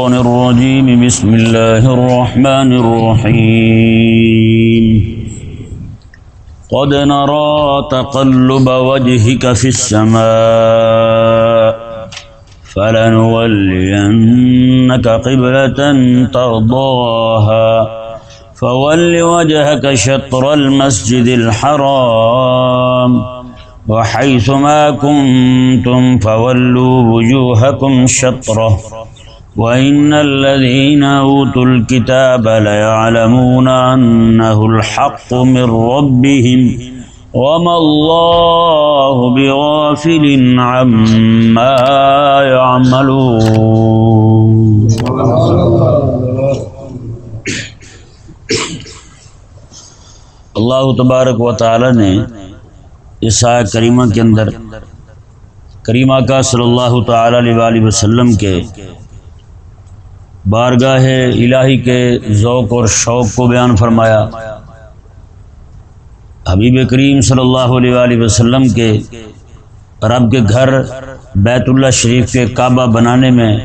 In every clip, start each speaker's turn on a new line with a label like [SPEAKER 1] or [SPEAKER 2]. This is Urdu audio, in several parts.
[SPEAKER 1] الرجيم. بسم الله الرحمن الرحيم. قد نرى تقلب وجهك في السماء، فلنولينك قبلة ترضاها. فول وجهك شطر المسجد الحرام، وحيث ما كنتم فولوا وجوهكم شطره. وإن الذين أوتوا الكتاب ليعلمون أنه الحق من ربهم وما الله بغافل عما يعملون اللہ تبارک و تعالی نے اس کریمہ کے اندر، کریمہ کا صلی اللہ تعالی علیہ وسلم کے بارگاہ الہی کے ذوق اور شوق کو بیان فرمایا۔ حبیب کریم صلی اللہ علیہ وآلہ وسلم کے رب کے گھر بیت اللہ شریف کے کعبہ بنانے میں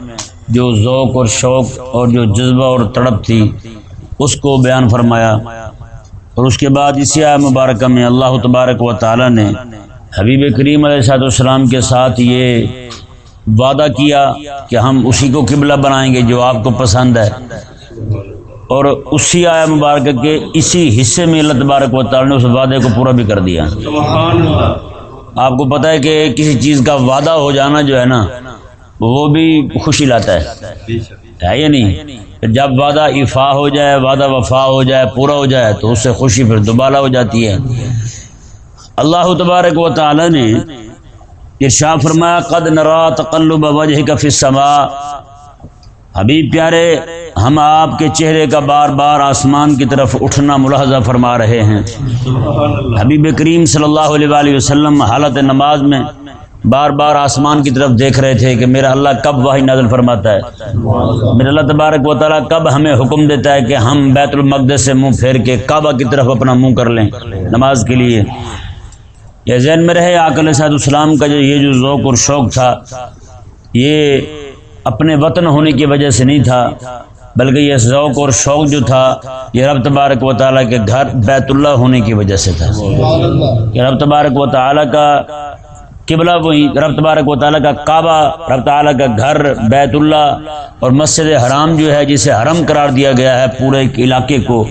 [SPEAKER 1] جو ذوق اور شوق اور جو جذبہ اور تڑپ تھی، اس کو بیان فرمایا۔ اور اس کے بعد اسی آئے مبارکہ میں اللہ تبارک و تعالی نے حبیب کریم علیہ صاحب السلام کے ساتھ یہ وعدہ کیا کہ ہم اسی کو قبلہ بنائیں گے جو آپ کو پسند ہے۔ اور اسی آیا مبارک کے اسی حصے میں اللہ تبارک و تعالی نے اس وعدے کو پورا بھی کر دیا۔ آپ کو پتہ ہے کہ کسی چیز کا وعدہ ہو جانا جو ہے نا وہ بھی خوشی لاتا ہے۔ ہے یا نہیں؟ جب وعدہ افا ہو جائے وعدہ وفا ہو جائے پورا ہو جائے تو اس سے خوشی پھر دوبارہ ہو جاتی ہے۔ اللہ تبارک و تعالی نے ارشا فرمایا، قد نرا تقلب وجہ کا فسما حبیب پیارے، ہم آپ کے چہرے کا بار بار آسمان کی طرف اٹھنا ملاحظہ فرما رہے ہیں۔ حبیب کریم صلی اللہ علیہ وآلہ وسلم حالت نماز میں بار بار آسمان کی طرف دیکھ رہے تھے کہ میرا اللہ کب وحی نازل فرماتا ہے۔ میرا اللہ تبارک و تعالیٰ کب ہمیں حکم دیتا ہے کہ ہم بیت المقدس سے منہ پھیر کے کعبہ کی طرف اپنا منہ کر لیں نماز کے لیے۔ یہ ذہن میں رہے آکل صاحب السلام کا جو یہ جو ذوق اور شوق تھا، یہ اپنے وطن ہونے کی وجہ سے نہیں تھا، بلکہ یہ ذوق اور شوق جو تھا، یہ رب تبارک و تعالیٰ کے گھر بیت اللہ ہونے کی وجہ سے تھا۔ کہ رب تبارک و تعالیٰ کا قبلہ وہی، رب تبارک و تعالیٰ کا کعبہ، رب تعالیٰ کا گھر بیت اللہ اور مسجد حرام جو ہے، جسے حرم قرار دیا گیا ہے پورے علاقے کو۔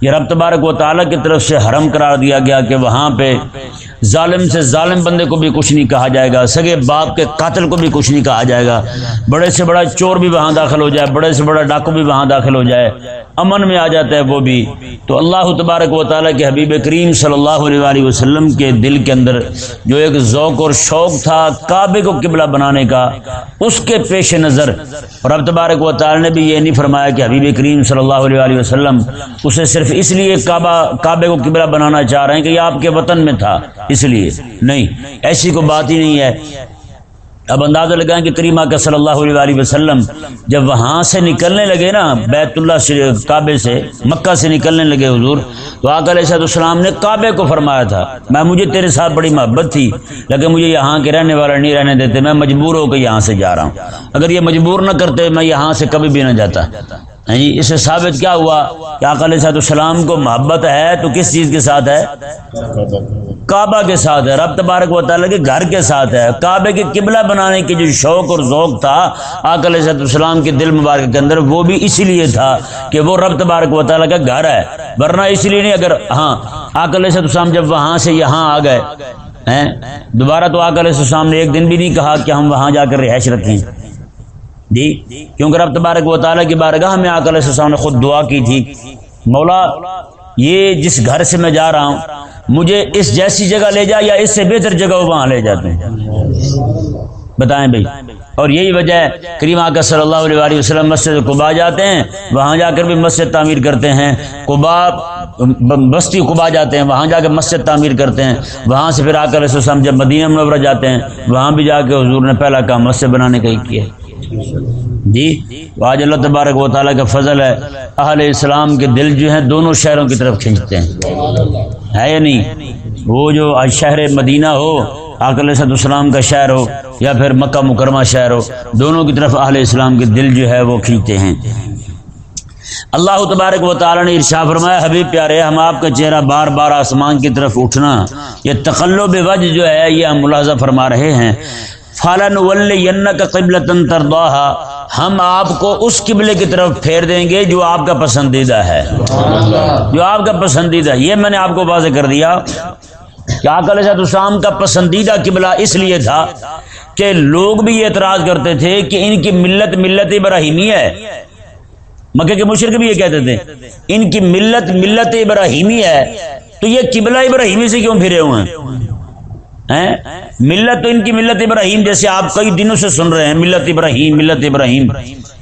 [SPEAKER 1] یہ رب تبارک و تعالیٰ کی طرف سے حرم قرار دیا گیا کہ وہاں پہ ظالم سے ظالم بندے کو بھی کچھ نہیں کہا جائے گا، سگے باپ کے قاتل کو بھی کچھ نہیں کہا جائے گا۔ بڑے سے بڑا چور بھی وہاں داخل ہو جائے، بڑے سے بڑا ڈاکو بھی وہاں داخل ہو جائے۔ امن میں آ جاتا ہے وہ بھی۔ تو اللہ تبارک و تعالیٰ کے حبیب کریم صلی اللہ علیہ وآلہ وسلم کے دل کے اندر جو ایک ذوق اور شوق تھا کعبے کو قبلہ بنانے کا، اس کے پیش نظر۔ اور اب تبارک و تعالیٰ نے بھی یہ نہیں فرمایا کہ حبیب کریم صلی اللہ علیہ وآلہ وسلم اسے صرف اس لیے کعبہ، کعبے کو قبلہ بنانا چاہ رہے ہیں کہ یہ آپ کے وطن میں تھا۔ اس لیے نہیں، ایسی کوئی بات ہی نہیں ہے۔ اب اندازہ لگائیں کہ کریمہ کا صلی اللہ علیہ وسلم جب وہاں سے نکلنے لگے نا، بیت اللہ کعبے سے، مکہ سے نکلنے لگے حضور، تو آک علیہ السلام نے کعبے کو فرمایا تھا۔ میں، مجھے تیرے ساتھ بڑی محبت تھی، لیکن مجھے یہاں کے رہنے والا نہیں رہنے دیتے، میں مجبور ہو کے یہاں سے جا رہا ہوں۔ اگر یہ مجبور نہ کرتے، میں یہاں سے کبھی بھی نہ جاتا۔ جی اس سے ثابت کیا ہوا کہ آکل صاحب السلام کو محبت ہے تو کس چیز کے ساتھ ہے؟ کعبہ کے ساتھ ہے۔ رب تبارک و تعالیٰ کے گھر کے ساتھ ہے۔ کعبے کے قبلہ بنانے کی جو شوق اور ذوق تھا آکل صاحب السلام کے دل مبارک کے اندر، وہ بھی اسی لیے تھا کہ وہ رب تبارک و تعالیٰ کا گھر ہے۔ ورنہ اس لیے نہیں، اگر ہاں آکل صاحب السلام جب وہاں سے یہاں آ گئے دوبارہ تو آکل السلام نے ایک دن بھی نہیں کہا کہ ہم وہاں جا کر رہائش رکھیں۔ جی کیونکہ رب تبارک و تعالیٰ کی بارگاہ میں آکل السلام نے خود دعا کی تھی. مولا، یہ جس گھر سے میں جا رہا ہوں، مجھے اس جیسی جگہ لے جا یا اس سے بہتر جگہ وہاں لے جاتے ہیں۔ بتائیں بھائی، اور یہی وجہ ہے، کریم آکر صلی اللہ علیہ وسلم مسجد قبا جاتے ہیں، وہاں جا کر بھی مسجد تعمیر کرتے ہیں۔ قبا بستی قبا جاتے ہیں، وہاں جا کے مسجد تعمیر کرتے ہیں۔ وہاں سے پھر آ کر جب مدینہ منورہ جاتے ہیں، وہاں بھی جا کے حضور نے پہلا کام مسجد بنانے کا ہی کیا۔ جی آج اللہ تبارک و تعالیٰ کا فضل ہے، اہل اسلام کے دل جو ہیں دونوں شہروں کی طرف کھینچتے ہیں۔ ہے یا نہیں؟ وہ جو آج شہر مدینہ ہو آکل صد السلام کا شہر ہو، یا پھر مکہ مکرمہ شہر ہو، دونوں کی طرف اہل اسلام کے دل جو ہے وہ کھینچتے ہیں۔ اللہ تبارک و تعالی نے ارشا فرمایا، حبیب پیارے، ہم آپ کا چہرہ بار بار آسمان کی طرف اٹھنا، یہ تقلب وجہ جو ہے، یہ ہم ملاحظہ فرما رہے ہیں۔ فالن کا قبل ہم آپ کو اس قبلے کی طرف پھیر دیں گے جو آپ کا پسندیدہ ہے۔ جو آپ کا پسندیدہ، یہ میں نے آپ کو واضح کر دیا کہ آکل السلام کا پسندیدہ قبلہ اس لیے تھا کہ لوگ بھی یہ اعتراض کرتے تھے کہ ان کی ملت ملت ابراہیمی ہے۔ مکہ کے مشرق بھی یہ کہتے تھے، ان کی ملت ملت ابراہیمی ہے۔ تو یہ قبلہ ابراہیمی سے کیوں پھرے ہوئے ہیں؟ ملت تو ان کی ملت ابراہیم جیسے آپ کئی دنوں سے سن رہے ہیں، ملت ابراہیم ملت ابراہیم۔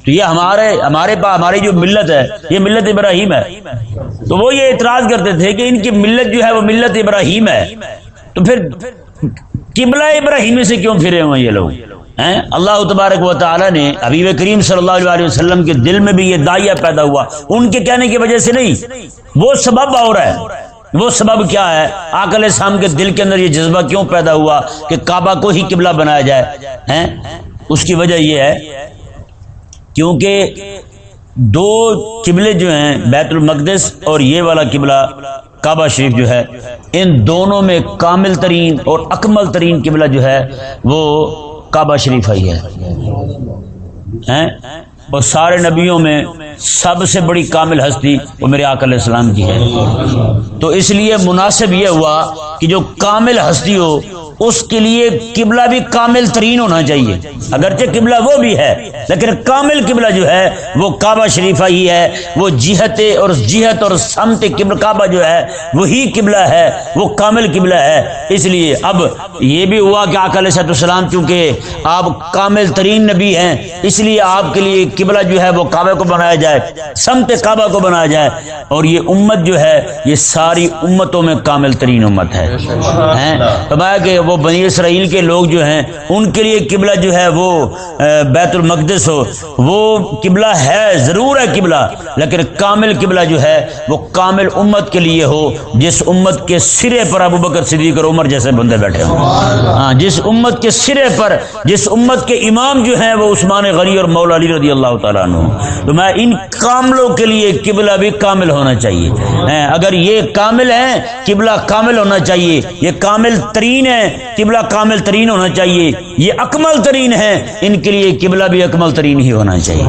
[SPEAKER 1] تو یہ ہمارے ہمارے پاس ہماری جو ملت ہے، یہ ملت ابراہیم ہے۔ تو وہ یہ اعتراض کرتے تھے کہ ان کی ملت جو ہے وہ ملت ابراہیم ہے۔ تو پھر قبلہ ابراہیمی سے کیوں پھرے ہوئے یہ لوگ؟ اللہ تبارک و تعالی نے حبیب کریم صلی اللہ علیہ وسلم کے دل میں بھی یہ دائیا پیدا ہوا۔ ان کے کہنے کی وجہ سے نہیں، وہ سبب اور ہے۔ وہ سبب کیا ہے؟ آکل شام کے دل کے اندر یہ جذبہ کیوں پیدا ہوا کہ کعبہ کو ہی قبلہ بنایا جائے؟ اس کی وجہ یہ ہے کیونکہ دو قبلے جو ہیں، بیت المقدس اور یہ والا قبلہ کعبہ شریف جو ہے، ان دونوں میں کامل ترین اور اکمل ترین قبلہ جو ہے، وہ کعبہ شریف ہی ہے۔ اور سارے نبیوں میں سب سے بڑی کامل ہستی وہ میرے آک علیہ السلام کی ہے۔ تو اس لیے مناسب یہ ہوا کہ جو کامل ہستی ہو اس کے لیے قبلہ بھی کامل ترین ہونا چاہیے۔ اگرچہ قبلہ وہ بھی ہے لیکن کامل قبلہ جو ہے وہ کعبہ شریفہ ہی ہے۔ وہ جہت اور جہت اور سمت قبل کعبہ جو ہے وہی قبلہ ہے وہ کامل قبلہ ہے۔ اس لیے اب یہ بھی ہوا کہ آکل صحت السلام چونکہ آپ کامل ترین نبی ہیں اس لیے آپ کے لیے قبلہ جو ہے وہ کعبے کو بنایا جائے سمت کعبہ کو بنایا جائے۔ اور یہ امت جو ہے یہ ساری امتوں میں کامل ترین امت ہے۔ کہ وہ بنی اسرائیل کے لوگ جو ہیں ان کے لیے قبلہ جو ہے وہ بیت المقدس ہو۔ وہ قبلہ ہے ضرور ہے قبلہ لیکن کامل قبلہ جو ہے وہ کامل امت کے لیے ہو جس امت کے سرے پر ابو بکر صدیق اور عمر جیسے بندے بیٹھے ہوں۔ ہاں جس امت کے سرے پر جس امت کے امام جو ہیں وہ عثمان غنی اور مولا علی رضی اللہ تعالیٰ عنہ تو میں ان کاملوں کے لیے قبلہ بھی کامل ہونا چاہیے۔ اگر یہ کامل ہے قبلہ کامل ہونا چاہیے۔ یہ کامل ترین ہے قبلہ کامل ترین ہونا چاہیے۔ یہ اکمل ترین ہے۔ ان کے لیے قبلہ بھی اکمل ترین ہی ہونا چاہیے۔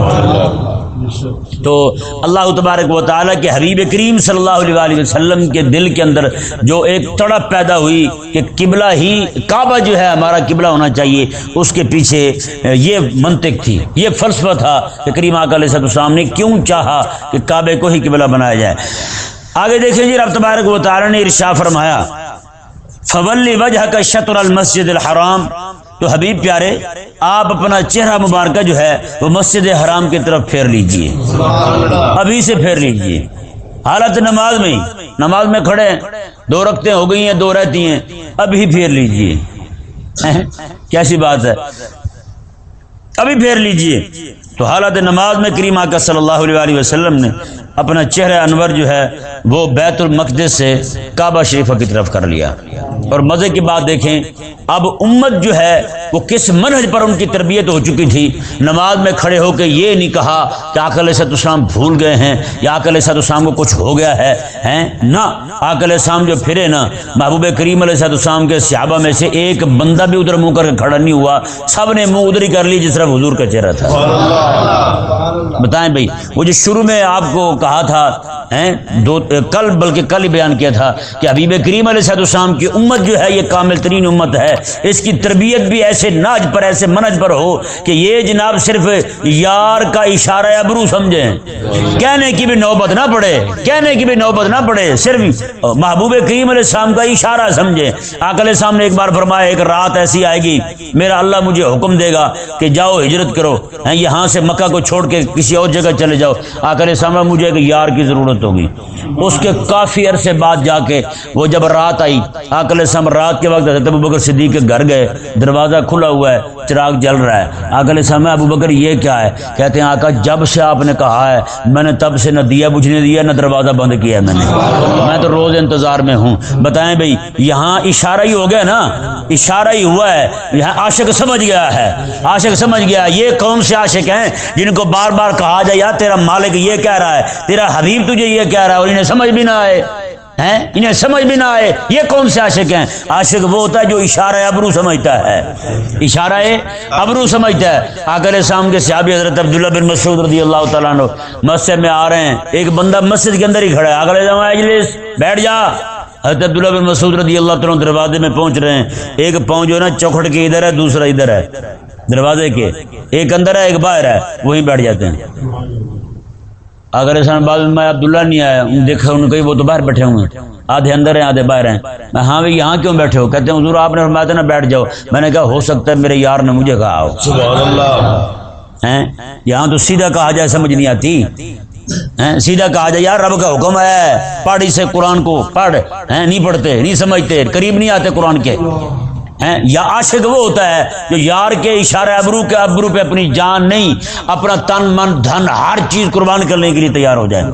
[SPEAKER 1] تو اللہ تبارک و تعالیٰ کے حبیب کریم صلی اللہ علیہ وسلم کے دل کے اندر جو ایک تڑپ پیدا ہوئی کہ قبلہ ہی کعبہ جو ہے، ہمارا قبلہ ہونا چاہیے۔ اس کے پیچھے یہ منطق تھی۔ یہ فلسفہ تھا کہ کریم علیہ السلام نے کیوں چاہا کہ کعبے کو ہی قبلہ بنایا جائے۔ آگے دیکھیں جی رب تبارک و تعالیٰ نے ارشا فرمایا فولی وجہ کا شطر المسجد الحرام۔ تو حبیب پیارے، آپ اپنا چہرہ مبارکہ جو ہے، وہ مسجد حرام کی طرف پھیر لیجیے۔ ابھی سے پھیر لیجیے۔ حالت نماز میں نماز میں کھڑے ہیں۔ دو رکھتے ہو گئی ہیں، دو رہتی ہیں۔ ابھی پھیر لیجیے۔ کیسی بات ہے؟ ابھی پھیر لیجیے۔ تو حالت نماز میں کریم آقا صلی اللہ علیہ وسلم نے اپنا چہرہ انور جو ہے وہ بیت المقدس سے کعبہ شریفہ کی طرف کر لیا۔ اور مزے کی بات دیکھیں، اب امت جو ہے، وہ کس منہج پر ان کی تربیت ہو چکی تھی؟ نماز میں کھڑے ہو کے یہ نہیں کہا کہ آکل صد السلام بھول گئے ہیں، یا آکل صد السلام کو کچھ ہو گیا ہے نہ، آکل السلام جو پھرے نا، محبوب کریم علیہ صد السلام کے صحابہ میں سے ایک بندہ بھی ادھر منہ کر کے کھڑا نہیں ہوا۔ سب نے منہ ادھر ہی کر لی، جس طرح حضور کا چہرہ تھا۔ بتائیں بھائی، وہ جو شروع میں آپ کو کہا تھا دو، کل، بلکہ کل ہی بیان کیا تھا کہ حبیب کریم علیہ صد السلام کی امت جو ہے، یہ کامل ترین امت ہے۔ اس کی تربیت بھی ایسے ناج پر، ایسے منج پر ہو کہ یہ جناب صرف یار کا اشارہ ابرو سمجھیں۔ کہنے کی بھی نوبت نہ پڑے، کہنے کی بھی نوبت نہ پڑے، صرف محبوب کریم علیہ السلام کا اشارہ سمجھیں۔ آکل السلام نے ایک بار فرمایا، ایک رات ایسی آئے گی، میرا اللہ مجھے حکم دے گا کہ جاؤ ہجرت کرو۔ یہاں سے مکہ کو چھوڑ کے کسی اور جگہ چلے جاؤ۔ آ کر سامنے مجھے ایک یار کی ضرورت ہوگی۔ اس کے کافی عرصے بعد جا کے وہ جب رات آئی آکل سام رات کے وقت حضرت ابو بکر صدیق کے گھر گئے، دروازہ کھلا ہوا ہے، چراغ جل رہا ہے۔ آکل سام ابو بکر یہ کیا ہے؟ کہتے ہیں، آقا، جب سے آپ نے کہا ہے، میں نے تب سے نہ دیا بجھنے دیا، نہ دروازہ بند کیا ہے میں نے۔ میں تو روز انتظار میں ہوں۔ بتائیں بھائی، یہاں اشارہ ہی ہو گیا نا؟ اشارہ ہی ہوا ہے۔ یہاں عاشق سمجھ گیا ہے۔ عاشق سمجھ گیا یہ کون سے عاشق ہیں جن کو بار بار کہا جائے یار تیرا مالک یہ کہہ رہا ہے، تیرا حبیب تجھے یہ کہہ رہا ہے، اور انہیں سمجھ بھی نہ آئے۔ ہیں؟ انہیں سمجھ بھی نہ آئے۔ یہ کون سے عاشق ہیں؟ عاشق وہ ہوتا ہے جو اشارہ ابرو سمجھتا ہے۔ اشارہ ابرو سمجھتا ہے۔ آکر شام کے صحابی حضرت عبداللہ بن مسعود رضی اللہ تعالیٰ عنہ مسجد میں آ رہے ہیں۔ ایک بندہ مسجد کے اندر ہی کھڑا ہے۔ اگلے اجلس۔ بیٹھ جا۔ حضرت عبداللہ بن مسعود رضی اللہ تعالیٰ دروازے میں پہنچ رہے ہیں۔ ایک پاؤں جو ہے نا، چوکھٹ کے ادھر ہے، دوسرا ادھر ہے۔ دروازے کے ایک اندر ہے ایک باہر ہے وہیں بیٹھ جاتے ہیں۔ اگر ایسا بعد میں عبداللہ نہیں آیا دیکھا ان کو وہ تو باہر بیٹھے ہوئے ہیں۔ آدھے اندر ہیں آدھے باہر ہیں۔ میں ہاں بھائی یہاں کیوں بیٹھے ہو؟ کہتے ہیں حضور آپ نے فرمایا تھا نا بیٹھ جاؤ۔ میں نے کہا ہو سکتا ہے میرے یار نے مجھے کہا ہو۔
[SPEAKER 2] سبحان اللہ۔
[SPEAKER 1] ہیں؟ یہاں تو سیدھا کہا جائے سمجھ نہیں آتی۔ سیدھا کہا جائے یار رب کا حکم ہے۔ پڑھ سے قرآن کو پڑھ۔ ہیں؟ نہیں پڑھتے نہیں سمجھتے قریب نہیں آتے قرآن کے۔ ہیں؟ یا عاشق وہ ہوتا ہے جو یار کے اشارے ابرو کے ابرو پہ اپنی جان نہیں، اپنا تن، من، دھن، ہر چیز قربان کرنے کے لیے تیار ہو جائے۔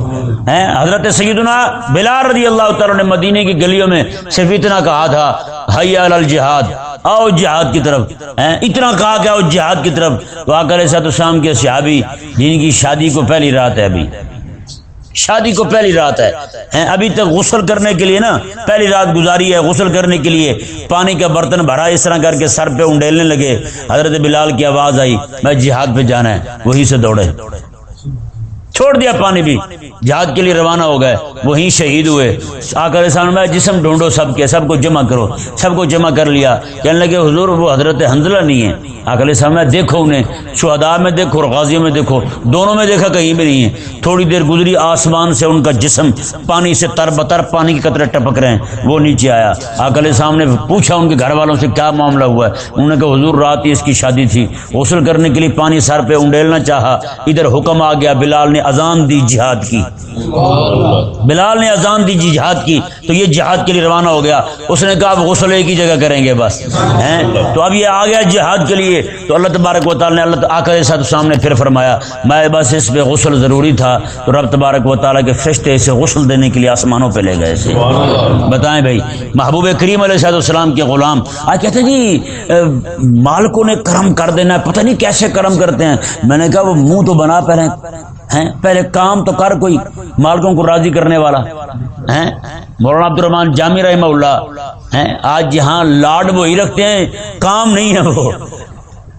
[SPEAKER 1] ہیں؟ حضرت سیدنا بلال رضی اللہ تعالیٰ نے مدینے کی گلیوں میں صرف اتنا کہا تھا حیا الجہاد، آؤ جہاد کی طرف۔ اتنا کہا کہ آؤ جہاد کی طرف۔ وہ کر ایسا تو شام کے صحابی، جن کی شادی کو پہلی رات ہے ابھی۔ شادی کو پہلی رات ہے۔ ابھی تک غسل کرنے کے لیے نا، پہلی رات گزاری ہے غسل کرنے کے لیے۔ پانی کا برتن بھرا اس طرح کر کے سر پہ انڈیلنے لگے۔ حضرت بلال کی آواز آئی، میں جہاد پہ جانا ہے وہی سے دوڑے۔ چھوڑ دیا پانی بھی۔ جہاد کے لیے روانہ ہو گئے۔ وہیں شہید ہوئے۔ آ کر میں جسم ڈھونڈو سب کے، سب کو جمع کرو۔ سب کو جمع کر لیا۔ کہنے لگے، حضور، وہ حضرت حنزلہ نہیں ہے آکل میں دیکھو انہیں۔ شہدا میں دیکھو اور غازیوں میں دیکھو۔ دونوں میں دیکھا کہیں بھی نہیں ہے تھوڑی دیر گزری، آسمان سے ان کا جسم پانی سے تر بتر، پانی کے قطرے ٹپک رہے ہیں۔ وہ نیچے آیا۔ آکل صاحب نے پوچھا، ان کے گھر والوں سے کیا معاملہ ہوا ہے؟ انہوں نے کہا، حضور، رات ہی اس کی شادی تھی۔ غسل کرنے کے لیے پانی سر پہ انڈیلنا چاہا۔ ادھر حکم آ گیا، بلال نے اذان دی جہاد کی۔ بلال نے اذان دی جی جہاد کی، تو یہ جہاد کے لیے روانہ ہو گیا۔ اس نے کہا غسل ایک ہی جگہ کریں گے بس۔ ہیں؟ تو اب یہ آ گیا جہاد کے لیے۔ تو اللہ تبارک و تعالیٰ نے اللہ آ سامنے پھر فرمایا، میں بس اس پہ غسل ضروری تھا۔ تو رب تبارک و تعالیٰ کے فرشتے اسے غسل دینے کے لیے آسمانوں پہ لے گئے سے بتائیں بھائی، محبوب کریم علیہ صاحب السلام کے غلام۔ آج کہتے ہیں جی مالکوں نے کرم کر دینا پتہ نہیں کیسے کرم کرتے ہیں۔ میں نے کہا، وہ منہ تو بنا پہلے ہیں؟ پہلے کام تو کر کوئی، مالکوں کو راضی کرنے والا، ہیں؟ مولانا عبد الرحمان جامع رحمہ اللہ، ہیں؟ آج یہاں لاڈ وہی رکھتے ہیں، کام نہیں ہے وہ،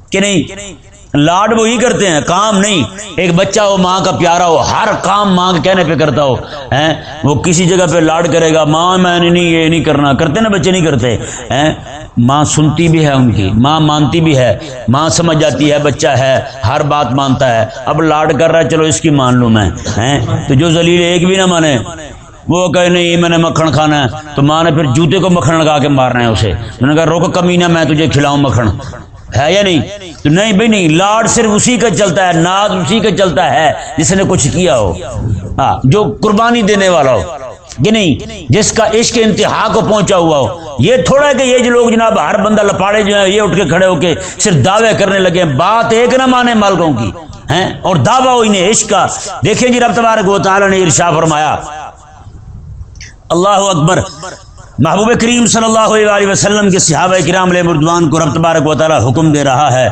[SPEAKER 1] کہ نہیں؟ لاڈ وہی کرتے ہیں، کام نہیں۔ ایک بچہ ہو، ماں کا پیارا ہو، ہر کام ماں کے کہنے پہ کرتا ہو وہ کسی جگہ پہ لاڈ کرے گا، ماں میں نہیں، یہ نہیں کرنا۔ کرتے نا بچے نہیں کرتے ماں سنتی بھی ہے ان کی، ماں مانتی بھی ہے۔ ماں سمجھ جاتی ہے، بچہ ہے، ہر بات مانتا ہے۔ اب لاڈ کر رہا ہے، چلو اس کی مان لوں میں تو جو زلیل ایک بھی نہ مانے، وہ کہ نہیں، میں نے مکھن کھانا ہے۔ تو ماں نے پھر جوتے کو مکھن لگا کے مارنا ہے اسے۔ میں نے کہا روک کمی نہ، میں تجھے کھلاؤں مکھن۔ ہے یا نہیں? تو نہیں بھائی نہیں، لاڈ صرف اسی کا چلتا ہے، ناز اسی کا چلتا ہے جس نے کچھ کیا ہو۔ ہاں جو قربانی دینے والا ہو۔ کہ نہیں؟ جس کا عشق انتہا کو پہنچا ہوا ہو۔ یہ تھوڑا ہے کہ یہ جو لوگ جناب ہر بندہ لپاڑے جو ہیں، یہ اٹھ کے کھڑے ہو کے صرف دعوے کرنے لگے بات ایک نہ مانے مالکوں کی، ہیں؟ اور دعویٰ ہو انہیں عشق کا۔ دیکھیں جی رب تبارک و تعالی نے ارشا فرمایا، اللہ اکبر محبوب کریم صلی اللہ علیہ وسلم کے صحابہ کرام علیہ مردوان کو رب تبارک و تعالی حکم دے رہا ہے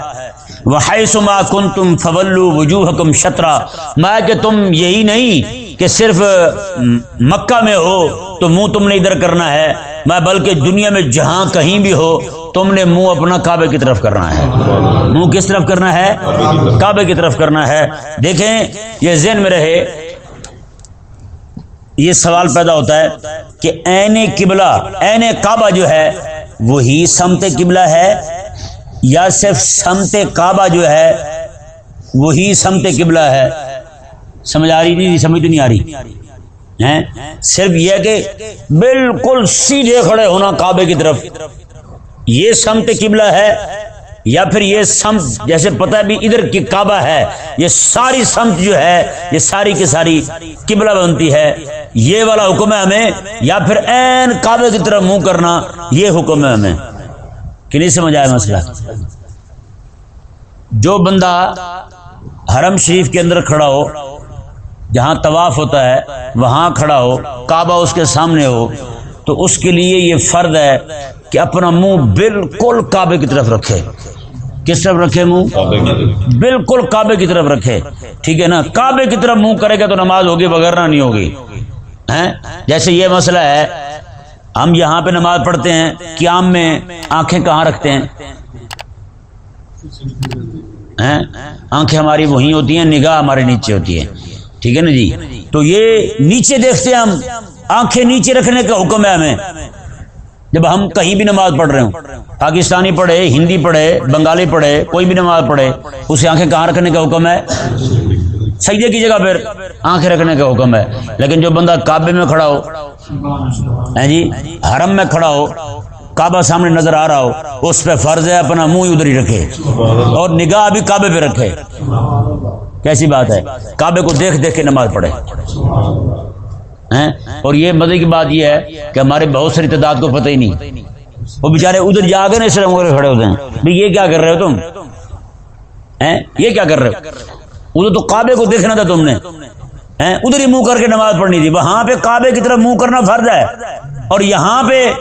[SPEAKER 1] وحیث ما کنتم فولو وجوہکم شطرا۔ میں کہ تم یہی نہیں کہ صرف مکہ میں ہو تو منہ تم نے ادھر کرنا ہے، میں بلکہ دنیا میں جہاں کہیں بھی ہو تم نے منہ اپنا کعبے کی طرف کرنا ہے۔ منہ کس طرف کرنا ہے؟ کعبے کی طرف کرنا ہے۔ دیکھیں، یہ ذہن میں رہے یہ سوال پیدا ہوتا ہے کہ این قبلہ این کعبہ جو ہے، وہی سمت قبلہ ہے یا صرف سمت کعبہ جو ہے، وہی سمت قبلہ ہے؟ سمجھ آ رہی نہیں، سمجھ تو نہیں آ رہی۔ صرف یہ کہ بالکل سیدھے کھڑے ہونا کعبے کی طرف۔ یہ سمت قبلہ ہے یا پھر یہ سمت، جیسے پتہ بھی ادھر کی کعبہ ہے، یہ ساری سمت جو ہے، یہ ساری کی ساری قبلہ بنتی ہے۔ یہ والا حکم ہے ہمیں، یا پھر این کعبے کی طرف منہ کرنا، یہ حکم ہے ہمیں۔ کہ نہیں سمجھ آیا مسئلہ؟ جو بندہ حرم شریف کے اندر کھڑا ہو، جہاں طواف ہوتا ہے، وہاں کھڑا ہو، کعبہ اس کے سامنے ہو، تو اس کے لیے یہ فرد ہے کہ اپنا منہ بالکل کعبے کی طرف رکھے۔ کس طرف رکھے منہ؟ بالکل کعبے کی طرف رکھے۔ ٹھیک ہے نا؟ کعبے کی طرف منہ کرے گا تو نماز ہوگی وغیرہ نہیں ہوگی۔ جیسے یہ مسئلہ ہے ہم یہاں پہ نماز پڑھتے ہیں قیام میں آنکھیں کہاں رکھتے ہیں؟ ہیں؟ آنکھیں ہماری وہیں ہوتی ہیں نگاہ ہمارے نیچے ہوتی ہے ٹھیک ہے نا جی؟ تو یہ نیچے دیکھتے ہیں ہم آنکھیں نیچے رکھنے کا حکم ہے ہمیں۔ جب ہم کہیں بھی نماز پڑھ رہے ہوں، پاکستانی پڑھے، ہندی پڑھے، بنگالی پڑھے، کوئی بھی نماز پڑھے، اسے آنکھیں کہاں رکھنے کا حکم ہے؟ سجدے کی جگہ پھر آنکھیں رکھنے کا حکم ہے۔ لیکن جو بندہ کعبے میں کھڑا ہو جی؟ حرم میں کھڑا ہو، کعبہ سامنے نظر آ رہا ہو، اس پہ فرض ہے اپنا منہ ادھر ہی رکھے۔ اور نگاہ بھی کعبے پہ رکھے۔ کیسی بات ہے؟ کعبے کو دیکھ دیکھ کے نماز پڑھے۔ اور یہ مزے کی بات یہ ہے کہ ہمارے بہت ساری تعداد کو پتہ ہی نہیں۔ وہ بےچارے ادھر جا کے اس طرح کھڑے ہوتے ہیں۔ بھائی یہ کیا کر رہے ہو تم؟ یہ کیا کر رہے ہو؟ ادھر تو کعبے کو دیکھنا تھا تم نے۔ ادھر ہی منہ کر کے نماز پڑھنی تھی۔ وہاں پہ کعبے کی طرف منہ کرنا فرض ہے۔ اور یہاں پہ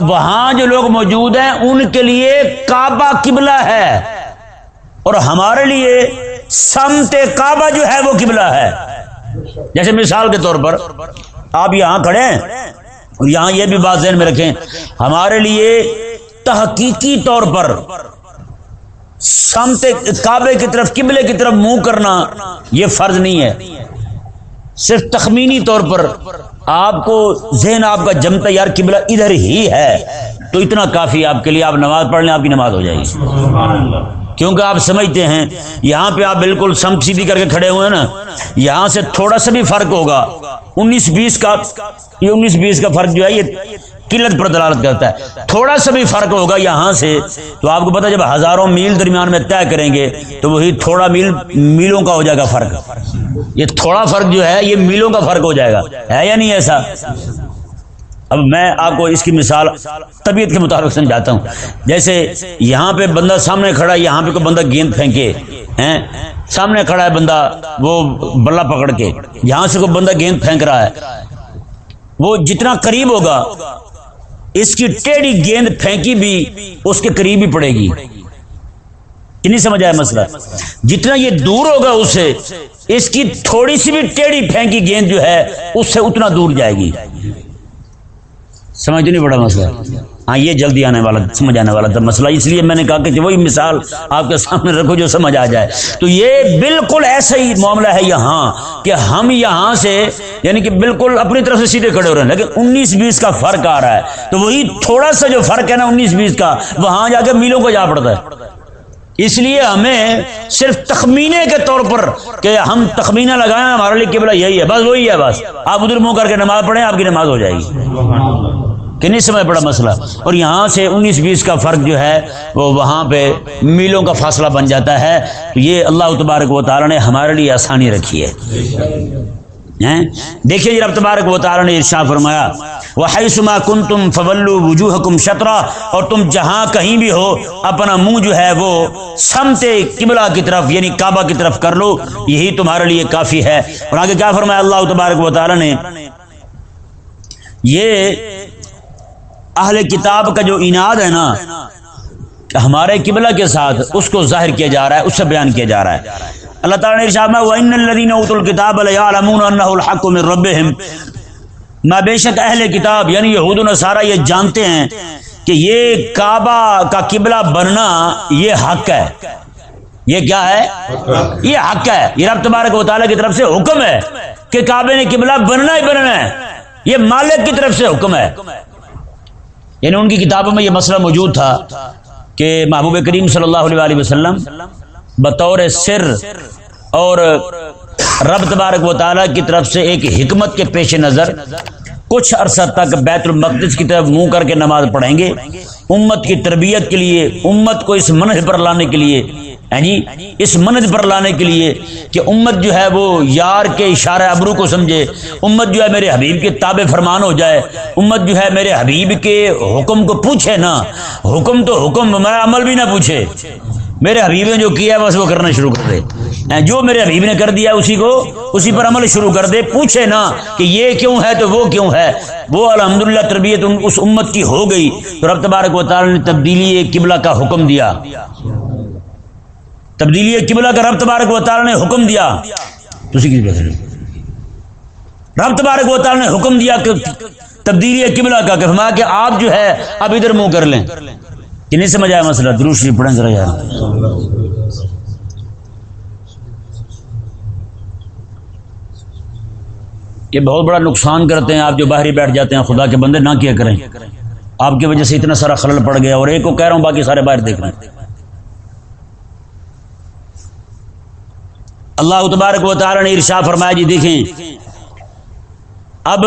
[SPEAKER 1] وہاں جو لوگ موجود ہیں، ان کے لیے کعبہ قبلہ ہے۔ اور ہمارے لیے سمت کعبہ جو ہے وہ قبلہ ہے۔ جیسے مثال کے طور پر آپ یہاں کھڑے ہیں اور یہاں یہ بھی بات ذہن میں رکھیں، ہمارے لیے تحقیقی طور پر سمت کعبے کی طرف، قبلے کی طرف منہ کرنا یہ فرض نہیں ہے۔ صرف تخمینی طور پر آپ کو ذہن آپ کا جمتا یار قبلہ ادھر ہی ہے، تو اتنا کافی آپ کے لیے، آپ نماز پڑھ لیں، آپ کی نماز ہو جائے گی۔ کیونکہ آپ سمجھتے ہیں، یہاں پہ آپ بالکل سم سیدھی کر کے کھڑے ہوئے ہیں نا، یہاں سے تھوڑا سا بھی فرق ہوگا۔ انیس بیس کا، یہ انیس بیس کا فرق جو ہے، یہ قلت پر دلالت کرتا ہے۔ تھوڑا سا بھی فرق ہوگا یہاں سے، تو آپ کو پتا جب ہزاروں میل درمیان میں طے کریں گے، تو وہی تھوڑا میل، میلوں کا ہو جائے گا فرق۔ یہ تھوڑا فرق جو ہے، یہ میلوں کا فرق ہو جائے گا۔ ہے یا نہیں ایسا؟ اب میں آپ کو اس کی مثال طبیعت کے مطابق سمجھاتا ہوں۔ جیسے یہاں پہ بندہ سامنے کھڑا ہے، یہاں پہ کوئی بندہ گیند پھینکے، ہیں؟ سامنے کھڑا ہے بندہ، وہ بلہ پکڑ کے، یہاں سے کوئی بندہ گیند پھینک رہا ہے۔ وہ جتنا قریب ہوگا، اس کی ٹیڑھی گیند پھینکی بھی اس کے قریب ہی پڑے گی۔ نہیں سمجھ آیا مسئلہ؟ جتنا یہ دور ہوگا اس سے اس کی تھوڑی سی بھی ٹیڑھی پھینکی گیند جو ہے، اس سے اتنا دور جائے گی۔ سمجھ نہیں پڑا مسئلہ۔ ہاں یہ جلدی آنے والا، سمجھ آنے والا تھا مسئلہ۔ اس لیے میں نے کہا کہ جی، وہی مثال آپ کے سامنے رکھو جو سمجھ آ جائے۔ تو یہ بالکل ایسا ہی معاملہ ہے یہاں کہ ہم یہاں سے یعنی کہ بالکل اپنی طرف سے سیدھے کھڑے ہو رہے ہیں۔ لیکن انیس بیس کا فرق آ رہا ہے۔ تو وہی تھوڑا سا جو فرق ہے نا، انیس بیس کا، وہاں جا کے میلوں کو جا پڑتا ہے۔ اس لیے ہمیں صرف تخمینے کے طور پر کہ ہم تخمینہ لگائیں ہمارے لیے قبلہ یہی ہے، بس وہی ہے، بس۔ آپ ادھر منہ کر کے نماز پڑھیں، آپ کی نماز ہو جائے گی۔ کہ نہیں سمجھ پڑا مسئلہ؟ اور یہاں سے انیس بیس کا فرق جو ہے، وہ وہاں پہ میلوں کا فاصلہ بن جاتا ہے۔ تو یہ اللہ تبارک و تعالیٰ نے ہمارے لیے آسانی رکھی ہے۔ دیکھیے جی رب تبارک و تعالیٰ نے ارشا فرمایا وہ حیثما کن تم فولو شطرا، اور تم جہاں کہیں بھی ہو، اپنا منہ جو ہے وہ سمت قبلہ کی طرف یعنی کعبہ کی طرف کر لو، یہی تمہارے لیے کافی ہے۔ اور آگے کیا فرمایا؟ اللہ تبارک و تعالیٰ نے، یہ اہل کتاب کا جو اناد ہے نا ہمارے قبلہ کے ساتھ اس کو ظاہر کیا جا رہا ہے، اس سے بیان کیا جا رہا ہے۔ اللہ تعالیٰ نے ارشاد میں وَإِنَّ الَّذِينَ أُوتُوا الْكِتَابَ لَيَعْلَمُونَ أَنَّهُ الْحَقُّ مِنْ رَبِّهِمْ۔ میں بے شک اہل کتاب یعنی یہود و نصارہ یہ جانتے ہیں کہ یہ کعبہ کا قبلہ بننا یہ حق ہے۔ یہ کیا ہے؟ یہ حق ہے۔ یہ رب تبارک و تعالیٰ کی طرف سے حکم ہے کہ کعبے نے قبلہ بننا ہی بننا ہے۔ یہ مالک کی طرف سے حکم ہے۔ یعنی ان کی کتابوں میں یہ مسئلہ موجود تھا کہ محبوب کریم صلی اللہ علیہ وسلم بطور سر اور رب تبارک و تعالیٰ کی طرف سے ایک حکمت کے پیش نظر کچھ عرصہ تک بیت المقدس کی طرف منہ کر کے نماز پڑھیں گے۔ امت کی تربیت کے لیے، امت کو اس منج پر لانے کے لیے جی؟ اس منج پر لانے کے لیے کہ امت جو ہے وہ یار کے اشارہ ابرو کو سمجھے۔ امت جو ہے میرے حبیب کے تابع فرمان ہو جائے۔ امت جو ہے میرے حبیب کے حکم کو پوچھے نا۔ حکم تو حکم، میں عمل بھی نہ پوچھے۔ میرے حبیب نے جو کیا ہے بس وہ کرنا شروع کر دے۔ جو میرے حبیب نے کر دیا اسی کو، اسی پر عمل شروع کر دے۔ پوچھے نا کہ یہ کیوں ہے تو وہ کیوں ہے؟ وہ الحمدللہ تربیت اس امت کی ہو گئی۔ تو رب تبارک و تعالی نے تبدیلی قبلہ کا حکم دیا۔ تبدیلی قبلہ کا رب تبارک و تعالی نے حکم دیا۔ رب تبارک و تعالی نے حکم دیا کہ تبدیلی قبلہ کا، کہ کہ آپ جو ہے اب ادھر منہ کر لیں۔ کہ نہیں سمجھ آیا مسئلہ؟ دروشی پڑھیں ذرا یار۔ یہ بہت بڑا نقصان کرتے ہیں، آپ جو باہر بیٹھ جاتے ہیں، خدا کے بندے نہ کیا کریں۔ آپ کی وجہ سے اتنا سارا خلل پڑ گیا اور ایک کو کہہ رہا ہوں، باقی سارے باہر دیکھ رہے ہیں۔ اللہ تبارک و تعالی نے ارشا فرمایا جی دیکھیں۔ اب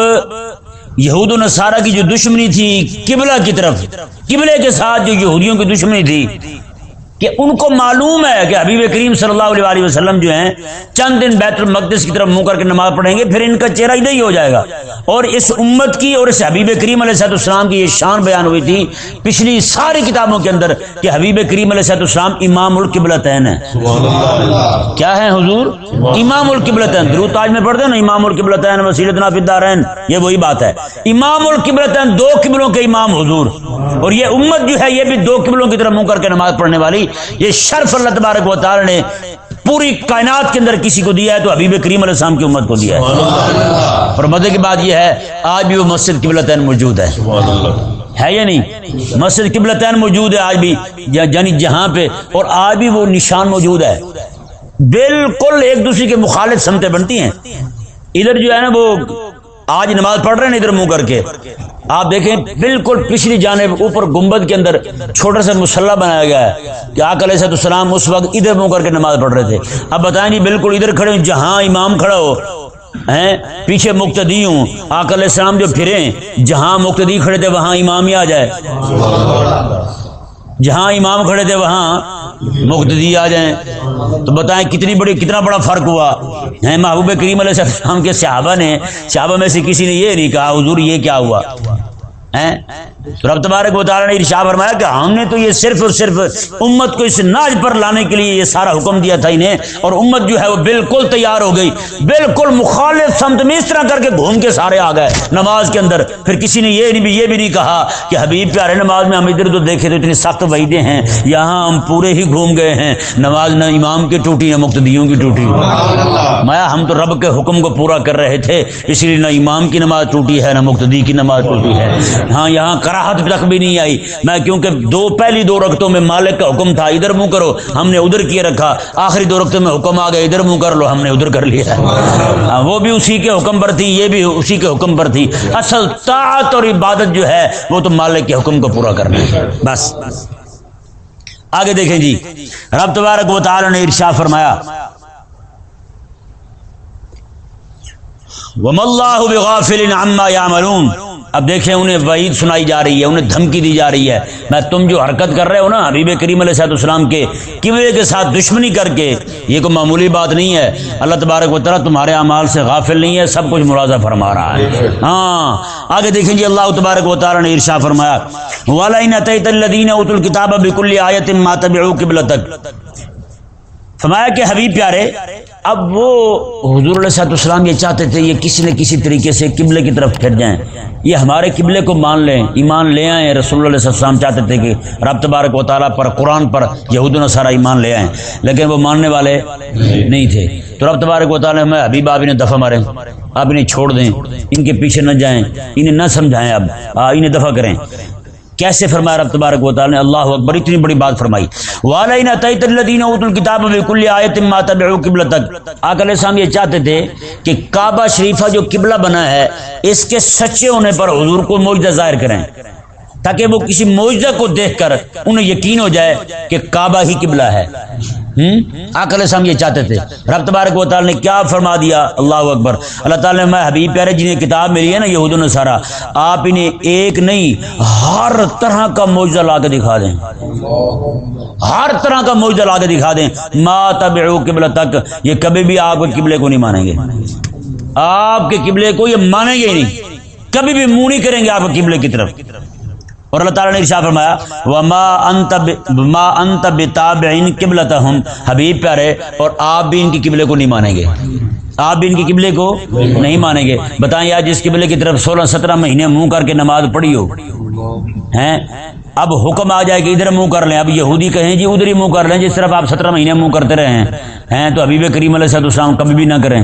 [SPEAKER 1] یہود و نصارہ کی جو دشمنی تھی، قبلہ کی طرف، قبلے کے ساتھ جو یہودیوں کی دشمنی تھی کہ ان کو معلوم ہے کہ حبیب کریم صلی اللہ علیہ وسلم جو ہیں، چند دن بیت المقدس کی طرف منہ کر کے نماز پڑھیں گے، پھر ان کا چہرہ ادھر ہی ہو جائے گا۔ اور اس امت کی اور اس حبیب کریم علیہ صحت السلام کی یہ شان بیان ہوئی تھی پچھلی ساری کتابوں کے اندر کہ حبیب کریم علیہ صحت السلام امام القبلتین ہے کیا ہے حضور؟ امام القبلتین۔ درو تاج میں پڑھتے ہیں نا، امام القبلتین وسیلت نافدارین یہ وہی بات ہے۔ امام القبلتین دو قبلوں کے امام حضور۔ اور یہ امت جو ہے، یہ بھی دو قبلوں کی طرف منہ کر کے نماز پڑھنے والی یہ شرف اللہ تبارک و تعالی نے پوری کائنات کے اندر کسی کو دیا ہے تو حبیب کریم علیہ السلام کی امت کو دیا ہے۔ اور مدد کی بات یہ ہے، آج بھی وہ مسجد قبلتین موجود ہے۔ ہے یا نہیں؟ مسجد قبلتین موجود ہے آج بھی یعنی جہاں پہ، اور آج بھی وہ نشان موجود ہے۔ بالکل ایک دوسرے کے مخالف سمتیں بنتی ہیں۔ ادھر جو ہے نا وہ آج نماز پڑھ رہے ہیں ادھر منہ کر کے۔ آپ دیکھیں بالکل پچھلی جانب اوپر گنبد کے اندر چھوٹا سا مسلح بنایا گیا ہے کہ آکل صد السلام اس وقت ادھر منہ کر کے نماز پڑھ رہے تھے۔ اب بتائیں جی بالکل ادھر کھڑے ہوں جہاں امام کھڑا ہو، ہیں، پیچھے مقتدی ہوں۔ آکل السلام جو پھریں جہاں مقتدی کھڑے تھے، وہاں امام ہی آ جائے۔ جہاں امام کھڑے تھے وہاں مقتدی آ جائیں تو بتائیں کتنی بڑی کتنا بڑا فرق ہوا؟ ہے محبوب کریم علیہ السلام کے صحابہ نے صحابہ میں سے کسی نے یہ نہیں کہا، حضور یہ کیا ہوا؟ تو رب تبارک و تعالیٰ نے ارشا فرمایا کہ ہم نے تو یہ صرف اور صرف امت کو اس ناج پر لانے کے لیے یہ سارا حکم دیا تھا انہیں، اور امت جو ہے وہ بالکل تیار ہو گئی، بالکل مخالف سمت میں اس طرح کر کے گھوم کے سارے آ گئے۔ نماز کے اندر پھر کسی نے یہ نہیں بھی یہ بھی نہیں کہا کہ حبیب پیارے نماز میں ہم ادھر ادھر دیکھے تو اتنی سخت وعیدیں ہیں، یہاں ہم پورے ہی گھوم گئے ہیں۔ نماز نہ امام کی ٹوٹی نہ مقتدیوں کی ٹوٹی مایا ہم تو رب کے حکم کو پورا کر رہے تھے، اس لیے نہ امام کی نماز ٹوٹی ہے، نہ مقتدی کی نماز ٹوٹی ہے۔ ہاں یہاں کراہت تک بھی نہیں آئی۔ میں کیونکہ دو پہلی دو رقطوں میں مالک کا حکم تھا، ادھر منہ کرو، ہم نے ادھر کیے رکھا۔ آخری دو رقطوں میں حکم آ گیا ادھر منہ کر لو، ہم نے ادھر کر لیا۔ ہاں، وہ بھی اسی کے حکم پر تھی، یہ بھی اسی کے حکم پر تھی۔ اصل طاعت اور عبادت جو ہے، وہ تو مالک کے حکم کو پورا کرنا ہے۔ بس۔ آگے دیکھیں جی۔ رب تبارک و تعالی نے ارشا فرمایا وم اللہ بغافل عما یعملون اب دیکھیں انہیں وعید سنائی جا رہی ہے انہیں دھمکی دی جا رہی ہے۔ میں تم جو حرکت کر رہے ہو نا حبیب کریم علیہ صاحب السلام کے قبلے کے ساتھ دشمنی کر کے یہ کوئی معمولی بات نہیں ہے۔ اللہ تبارک و تعالیٰ تمہارے اعمال سے غافل نہیں ہے سب کچھ ملازہ فرما رہا ہے۔ ہاں آگے دیکھیں جی اللہ تبارک و تعالیٰ نے ارشا فرمایا والا ات الکتاب بکل آیت ماتب قبلتک فرمایا کہ حبیب پیارے اب وہ حضور علیہ صاحب السلام یہ چاہتے تھے یہ کسی نہ کسی طریقے سے قبلے کی طرف پھر جائیں۔ یہ ہمارے قبلے کو مان لیں، ایمان لے آئیں۔ رسول اللہ علیہ السلام چاہتے تھے کہ رب تبارک و تعالیٰ پر، قرآن پر یہود و سارا ایمان لے آئیں۔ لیکن وہ ماننے والے نہیں تھے۔ تو رب تبارک و تعالیٰ میں حبیب آپ انہیں دفعہ ماریں آپ انہیں چھوڑ دیں۔ ان کے پیچھے نہ جائیں۔ انہیں نہ سمجھائیں اب۔ انہیں دفع کریں۔ کیسے فرمایا رب تبارک و تعالی نے؟ اللہ اکبر، اتنی بڑی بات فرمائی۔ والین اتیت الذین اوتوا الکتاب بكل آیت ما تبعوا قبلتک آقا علیہ السلام یہ چاہتے تھے کہ کعبہ شریفہ جو قبلہ بنا ہے، اس کے سچے ہونے پر حضور کو معجزہ ظاہر کریں۔ تاکہ وہ کسی معجزہ کو دیکھ کر انہیں یقین ہو جائے کہ کعبہ ہی قبلہ ہے۔ عقل سے ہم یہ چاہتے تھے۔ رب تبارک و تعالی نے کیا فرما دیا؟ اللہ اکبر۔ اللہ تعالی نے میں حبیب پیارے، جنہیں کتاب ملی ہے نا، یہود النصارہ آپ انہیں ایک نہیں، ہر طرح کا معجزہ لا کے دکھا دیں۔ ہر طرح کا معجزہ لا کے دکھا دیں۔ ما تبعو قبلہ تک یہ کبھی بھی آپ کے قبلے کو نہیں مانیں گے۔ آپ کے قبلے کو یہ مانیں گے ہی نہیں۔ کبھی بھی منہ نہیں کریں گے آپ کے قبلے کی طرف۔ اور اللہ تعالیٰ نے ارشاد فرمایا، وما انت ب- ما انت بتابعین قبلتہم حبیب پیارے، اور آپ بھی ان کی قبلے کو نہیں مانیں گے۔ آپ بھی ان کی قبلے کو نہیں مانیں گے۔ بتائیں یار، جس قبلے کی طرف سولہ سترہ مہینے منہ کر کے نماز پڑھی ہو۔ ہیں؟ اب حکم آ جائے کہ ادھر منہ کر لیں۔ اب یہودی کہیں جی ادھر ہی منہ کر لیں۔ جس طرف آپ سترہ مہینے منہ کرتے رہے ہیں۔ ہیں؟ تو حبیب کریم علیہ السلام السلام کبھی بھی نہ کریں۔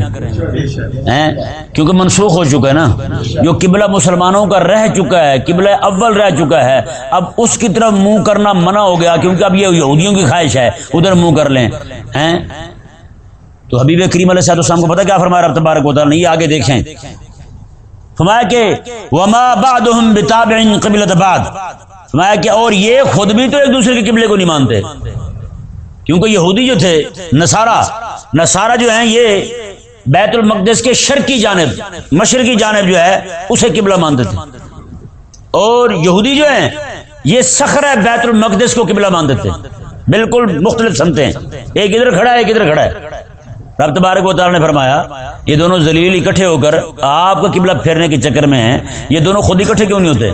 [SPEAKER 1] ہیں؟ کیونکہ منسوخ ہو چکا ہے نا۔ جو قبلہ مسلمانوں کا رہ چکا ہے، قبلہ اول رہ چکا ہے۔ اب اس کی طرف منہ کرنا منع ہو گیا، کیونکہ اب یہ یہودیوں کی خواہش ہے۔ ادھر منہ کر لیں۔ ہیں؟ تو حبیب کریم علیہ السلام کو پتہ کیا فرمایا رب تبارک و تعالی نے؟ یہ آگے دیکھیں۔ فرمایا کہ وما بعدهم بتابع قبلۃ بعد۔ فرمایا کہ اور یہ خود بھی تو ایک دوسرے کے قبلے کو نہیں مانتے۔ کیونکہ یہودی جو تھے، نصارہ نصارہ جو ہیں، یہ بیت المقدس کے شرقی جانب، مشرقی جانب جو ہے، اسے قبلہ مانتے تھے۔ اور یہودی جو ہیں، یہ سخر بیت المقدس کو قبلہ مانتے تھے۔ بالکل مختلف سمتے ہیں۔ ایک ادھر کھڑا ہے، ایک ادھر کھڑا ہے۔ رب تبارک و تعالی نے فرمایا، یہ دونوں ذلیل اکٹھے ہو کر آپ کا قبلہ پھیرنے کے چکر میں ہیں، یہ دونوں خود اکٹھے کیوں نہیں ہوتے؟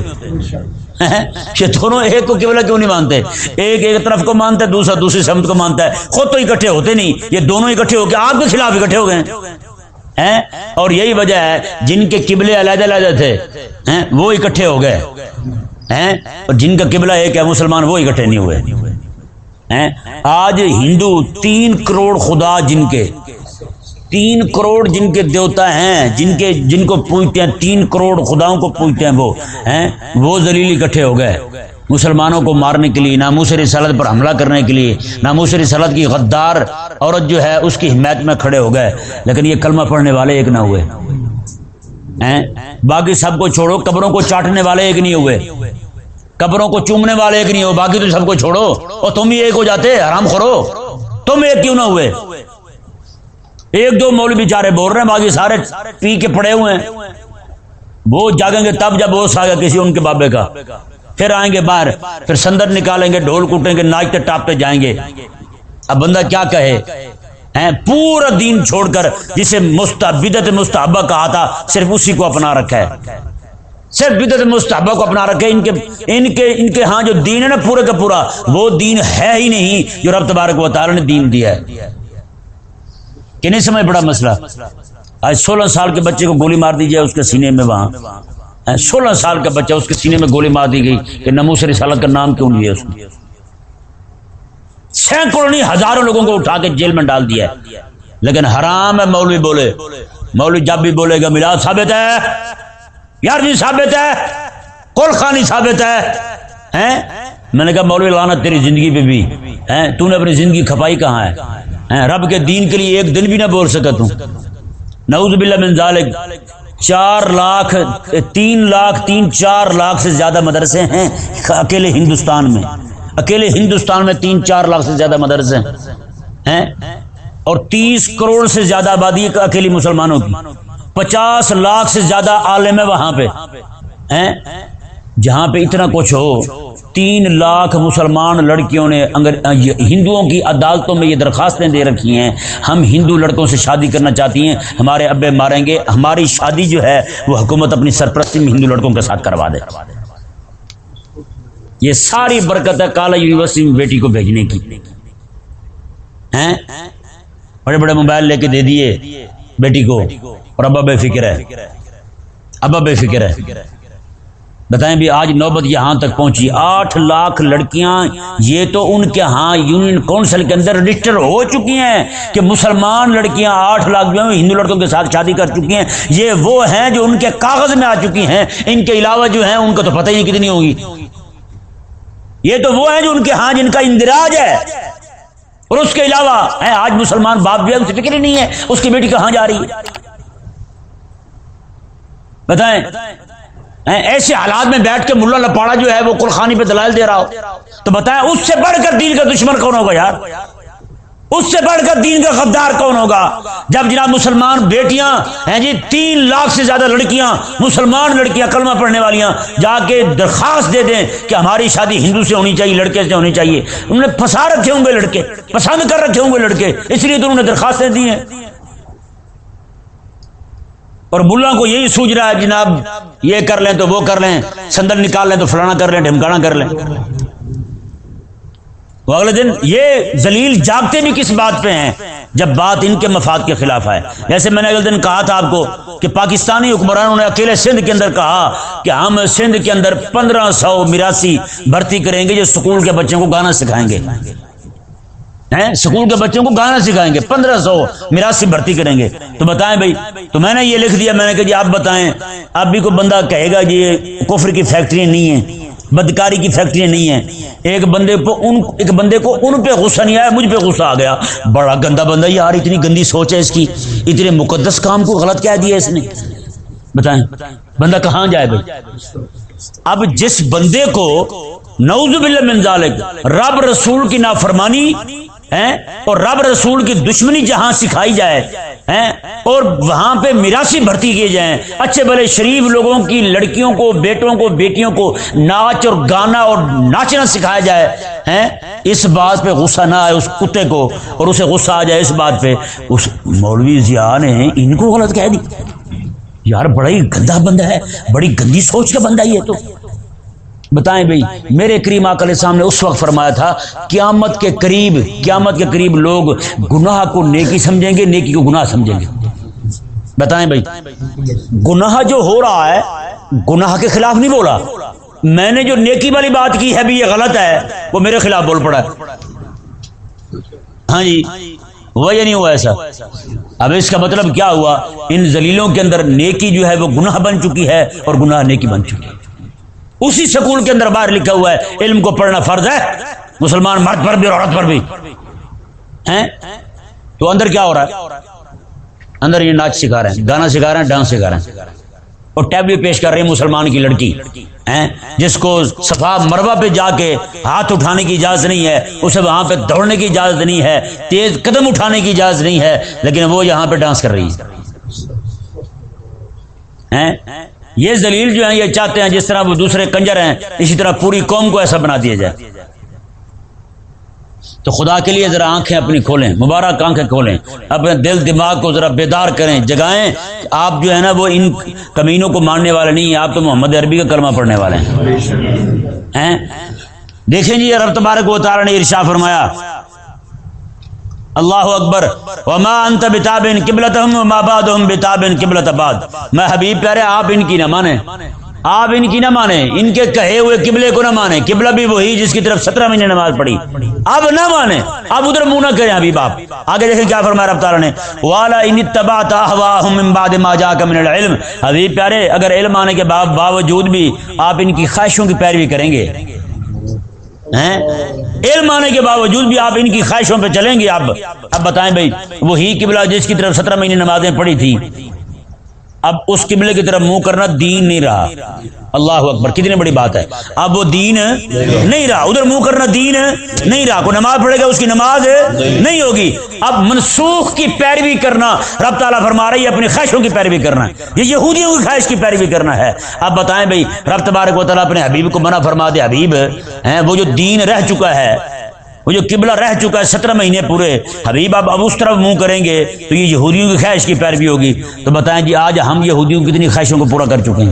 [SPEAKER 1] یہ دونوں ایک کو قبلہ کیوں نہیں مانتے؟ ایک ایک طرف کو مانتا ہے، دوسرا دوسری سمت کو مانتا ہے۔ خود تو اکٹھے ہوتے نہیں، یہ دونوں اکٹھے ہو کے آپ کے خلاف اکٹھے ہو گئے ہیں۔ اور یہی وجہ ہے، جن کے قبلے علیحدہ علیحدہ تھے وہ اکٹھے ہو گئے۔ ہیں؟ اور جن کا قبلہ ایک ہے، مسلمان وہ اکٹھے نہیں ہوئے۔ آج ہندو تین کروڑ خدا جن کے، تین کروڑ جن کے دیوتا ہیں، جن کے، جن کو پوجتے ہیں، تین کروڑ خداؤں کو پوجتے ہیں وہ ہیں۔ وہ ذلیل اکٹھے ہو گئے۔ مسلمانوں کو مارنے کے لیے، ناموس رسالت پر حملہ کرنے کے لیے، ناموس رسالت کی غدار عورت جو ہے، اس کی حمایت میں کھڑے ہو گئے۔ لیکن یہ کلمہ پڑھنے والے ایک نہ ہوئے۔ باقی سب کو چھوڑو، قبروں کو چاٹنے والے ایک نہیں ہوئے۔ قبروں کو چومنے والے ایک نہیں ہو، باقی تو سب کو چھوڑو۔ اور تم ہی ایک ہو جاتے، حرام خورو تم ایک کیوں نہ ہوئے؟ ایک دو مولوی بیچارے بول رہے ہیں، باقی سارے پی کے پڑے ہوئے ہیں۔ وہ جاگیں گے، تب جب وہ آگے کسی ان کے بابے کا۔ پھر آئیں گے باہر، پھر سندر نکالیں گے، ڈھول کوٹیں گے، ناچتے ٹاپتے جائیں گے۔ اب بندہ کیا کہے؟ ہیں، پورا دین چھوڑ کر جسے بدت مستحبہ کہا تھا، صرف اسی کو اپنا رکھا ہے۔ صرف بدت مستحبہ کو اپنا رکھے، ان کے ان کے ان کے ہاں جو دین ہے نا پورے کا پورا، وہ دین ہے ہی نہیں جو رب تبارک و تعالی نے دین دیا ہے۔ کہ نہیں سمجھ بڑا مسئلہ؟ آج سولہ سال کے بچے کو گولی مار دی جائے اس کے سینے میں وہاں۔ سولہ سال کا بچہ اس کے سینے میں گولی مار دی گئی کہ نموس رسالت کا نام کیوں لیا اس نے سینکڑوں نہیں، ہزاروں لوگوں کو اٹھا کے جیل میں ڈال دیا ہے۔ لیکن حرام ہے، مولوی بولے۔ مولوی جب بھی بولے گا میلاد ثابت ہے۔ یار جی ثابت ہے؟ کل خانی ثابت ہے؟ میں نے کہا مولوی لانا تیری زندگی پہ بھی۔ تو نے اپنی زندگی کھپائی کہاں ہے؟ رب کے دین کے لیے ایک دن بھی نہ بول سکا تم نعوذ باللہ من ذالک۔ چار لاکھ، تین لاکھ، تین چار لاکھ سے زیادہ مدرسے ہیں اکیلے ہندوستان میں۔ اکیلے ہندوستان میں تین چار لاکھ سے زیادہ مدرسے ہیں۔ اور تیس کروڑ سے زیادہ آبادی اکیلی مسلمانوں کی۔ پچاس لاکھ سے زیادہ عالم ہے وہاں پہ۔ ہیں؟ جہاں پہ اتنا کچھ ہو، تین لاکھ مسلمان لڑکیوں نے ہندوؤں کی عدالتوں میں یہ درخواستیں دے رکھی ہیں، ہم ہندو لڑکوں سے شادی کرنا چاہتی ہیں، ہمارے ابے ماریں گے، ہماری شادی جو ہے، وہ حکومت اپنی سرپرستی میں ہندو لڑکوں کے ساتھ کروا دے۔ یہ ساری برکت ہے کالج یونیورسٹی میں بیٹی کو بھیجنے کی۔ ہیں؟ بڑے بڑے موبائل لے کے دے دیے بیٹی کو۔ اور ابا بے فکر ہے۔ ابا بے فکر ہے۔ بتائیں بھی آج نوبت یہاں تک پہنچی۔ آٹھ لاکھ لڑکیاں، یہ تو ان کے ہاں یونین کونسل کے اندر رجسٹر ہو چکی ہیں کہ مسلمان لڑکیاں آٹھ لاکھ جو ہیں، ہندو لڑکوں کے ساتھ شادی کر چکی ہیں۔ یہ وہ ہیں جو ان کے کاغذ میں آ چکی ہیں۔ ان کے علاوہ جو ہیں، ان کا تو پتہ ہی نہیں کتنی ہوگی۔ یہ تو وہ ہیں جو ان کے ہاں جن کا اندراج ہے۔ اور اس کے علاوہ آج مسلمان باپ بھی ہے فکر ہی نہیں ہے۔ اس کی بیٹی کہاں جا رہی؟ ہے بتائیں۔ ایسے حالات میں بیٹھ کے ملا لپاڑا جو ہے وہ کلخانی پہ دلائل دے رہا ہو۔ تو بتائیں، اس سے بڑھ کر دین کا دشمن کون ہوگا یار؟ اس سے بڑھ کر دین کا غدار کون ہوگا؟ جب جناب مسلمان بیٹیاں، ہیں جی تین لاکھ سے زیادہ لڑکیاں، مسلمان لڑکیاں کلمہ پڑھنے والیاں جا کے درخواست دے دیں کہ ہماری شادی ہندو سے ہونی چاہیے، لڑکے سے ہونی چاہیے۔ انہوں نے پھنسا رکھے ہوں گے لڑکے، پسند کر رکھے ہوں گے لڑکے، اس لیے تو انہوں نے درخواستیں دی ہیں۔ اور ملا کو یہی سوچ رہا ہے، جناب، یہ کر لیں تو وہ کر لیں، سندر نکال لیں تو فلانا کر لیں، ڈھمکانا کر لیں۔ وہ اگلے دن یہ زلیل جاگتے بھی کس بات پہ ہیں؟ جب بات ان کے مفاد کے خلاف آئے۔ جیسے میں نے اگلے دن کہا تھا آپ کو کہ پاکستانی حکمرانوں نے اکیلے سندھ کے اندر کہا کہ ہم سندھ کے اندر پندرہ سو میراسی بھرتی کریں گے جو سکول کے بچوں کو گانا سکھائیں گے۔ سکول کے بچوں کو گانا سکھائیں گے، پندرہ سو میراسی بھرتی کریں گے۔ تو بتائیں بھائی، تو میں نے یہ لکھ دیا، میں نے کہا جی آپ بتائیں، اب بھی کوئی بندہ کہے گا جی کفر کی فیکٹری نہیں ہے بدکاری کی فیکٹری نہیں ہے ایک بندے کو ان، ایک بندے کو ان پہ غصہ نہیں آیا، مجھ پہ غصہ آ گیا۔ بڑا گندا بندہ یار، اتنی گندی سوچ ہے اس کی۔ اتنے مقدس کام کو غلط کہہ دیا اس نے۔ بتائیں، بندہ کہاں جائے بھائی؟ اب جس بندے کو نعوذ باللہ من ذالک، رب رسول کی نافرمانی اور رب رسول کی دشمنی جہاں سکھائی جائے اور وہاں پہ میراسی بھرتی کیے جائیں۔ اچھے بھلے شریف لوگوں کی، لڑکیوں کو، بیٹوں کو، بیٹیوں کو ناچ اور گانا اور ناچنا سکھایا جائے اس بات پہ غصہ نہ آئے اس کتے کو، اور اسے غصہ آ جائے اس بات پہ۔ اس مولوی ضیاء نے ان کو غلط کہہ دی۔ یار، بڑا ہی گندا بندہ ہے، بڑی گندی سوچ کا بندہ ہی ہے تو۔ بتائیں بھائی، میرے کریم آکل السلام نے اس وقت فرمایا تھا، قیامت کے قریب، قیامت کے قریب لوگ گناہ کو نیکی سمجھیں گے، نیکی کو گناہ سمجھیں گے۔ بتائیں بھائی، گناہ جو ہو رہا ہے، گناہ کے خلاف نہیں بولا۔ میں نے جو نیکی والی بات کی ہے بھی یہ غلط ہے، وہ میرے خلاف بول پڑا ہے۔ ہاں جی ہوا یا نہیں ہوا ایسا؟ اب اس کا مطلب کیا ہوا؟ ان زلیلوں کے اندر نیکی جو ہے، وہ گناہ بن چکی ہے اور گناہ نیکی بن چکی ہے۔ اسی سکول کے اندر باہر لکھا ہوا ہے، علم کو پڑھنا فرض ہے، مسلمان مرد پر بھی اور عورت پر بھی۔ تو اندر کیا ہو رہا ہے؟ اندر یہ ناچ سکھا رہے ہیں، گانا سکھا رہے ہیں، ڈانس سکھا رہے ہیں۔ اور ٹیبلی پیش کر رہے ہیں مسلمان کی لڑکی جس کو صفا مربع پہ جا کے ہاتھ اٹھانے کی اجازت نہیں ہے، اسے وہاں پہ دوڑنے کی اجازت نہیں ہے، تیز قدم اٹھانے کی اجازت نہیں ہے، لیکن وہ یہاں پہ ڈانس کر رہی ہے۔ یہ زلیل جو ہیں، یہ چاہتے ہیں جس طرح وہ دوسرے کنجر ہیں، اسی طرح پوری قوم کو ایسا بنا دیا جائے۔ تو خدا کے لیے ذرا آنکھیں اپنی کھولیں، مبارک آنکھیں کھولیں۔ اپنے دل، دماغ کو ذرا بیدار کریں، جگائیں آپ جو ہے نا، وہ ان کمینوں کو ماننے والے نہیں ہیں، آپ تو محمد عربی کا کلمہ پڑھنے والے ہیں۔ دیکھیں جی رب تبارک و تعالی نے ارشا فرمایا اللہ اکبر، وما انت بتاب قبلتهم وما بعدهم بتاب قبلت بعد۔ میں حبیب پیارے، آپ ان کی نہ مانے آپ ان کی نہ مانے ان کے کہے ہوئے قبلے کو نہ مانے قبلہ بھی وہی جس کی طرف سترہ مہینے نماز پڑھی۔ اب نہ مانے اب ادھر منہ نہ کریں حبیب آپ۔ آگے دیکھیں کیا فرمایا رب تعالی نے۔ والا ان تبعت اهواهم من بعد ما جاءك من العلم۔ حبیب پیارے، اگر علم آنے کے باوجود بھی آپ ان کی خواہشوں کی پیروی کریں گے۔ علم آنے کے باوجود بھی آپ ان کی خواہشوں پہ چلیں گے۔ آپ اب بتائیں بھائی، وہی قبلہ جس کی طرف سترہ مہینے نمازیں پڑھی تھی اب اس قبلے کی طرف منہ کرنا دین نہیں رہا۔ اللہ اکبر، کتنی بڑی بات ہے۔ اب وہ دین نہیں رہا۔ ادھر منہ کرنا دین نہیں رہا۔ کوئی نماز پڑھے گا، اس کی نماز نہیں ہوگی۔ اب منسوخ کی پیروی کرنا، رب تعالیٰ فرما رہی ہے اپنی خواہشوں کی پیروی کرنا یہ یہودیوں کی خواہش کی پیروی کرنا ہے۔ اب بتائیں بھائی، رب تبارک و تعالیٰ اپنے حبیب کو منع فرما دے۔ حبیب، ہیں، وہ جو دین رہ چکا ہے وہ جو قبلہ رہ چکا ہے، سترہ مہینے پورے۔ حبیب اب اب اس طرف منہ کریں گے تو یہ یہودیوں کی خواہش کی پیروی ہوگی۔ تو بتائیں جی آج ہم یہودیوں کی کتنی خواہشوں کو پورا کر چکے ہیں؟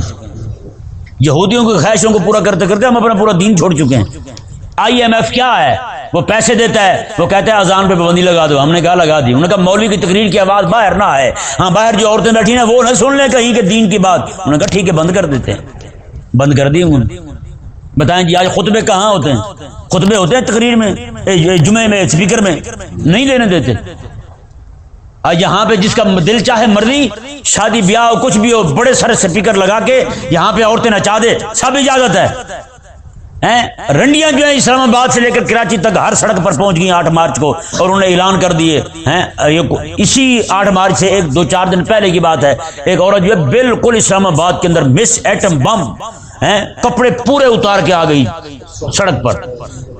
[SPEAKER 1] یہودیوں کی خواہشوں کو پورا کرتے کرتے ہم اپنا پورا دین چھوڑ چکے ہیں۔ آئی ایم ایف کیا ہے؟ وہ پیسے دیتا ہے، وہ کہتے ہیں اذان پہ پابندی لگا دو۔ ہم نے کہا لگا دی۔ انہوں نے کہا، مولوی کی تقریر کی آواز باہر نہ آئے۔ ہاں باہر جو عورتیں بیٹھی ہیں، وہ نہ سن لیں کہیں کہ دین کی بات۔ انہوں نے کہا، ٹھیک ہے، بند کر دیتے ہیں۔ بند کر دی انہوں نے۔ بتائیں جی آج خطبے کہاں ہوتے ہیں؟ خطبے ہوتے ہیں تقریر میں؟ جمعے میں، اسپیکر میں؟ نہیں لینے دیتے۔ آج یہاں پہ جس کا دل چاہے مرضی شادی بیاہ ہو، کچھ بھی ہو، بڑے سارے اسپیکر لگا کے یہاں پہ عورتیں نچا دے، سب اجازت ہے۔ رنڈیاں جو ہیں اسلام آباد سے لے کر کراچی تک ہر سڑک پر پہنچ گئی آٹھ مارچ کو اور انہوں نے اعلان کر دیے اسی آٹھ مارچ سے ایک دو چار دن پہلے کی بات ہے۔ ایک عورت جو ہے بالکل اسلام آباد کے اندر مس ایٹم بم کپڑے پورے اتار کے آ گئی سڑک پر،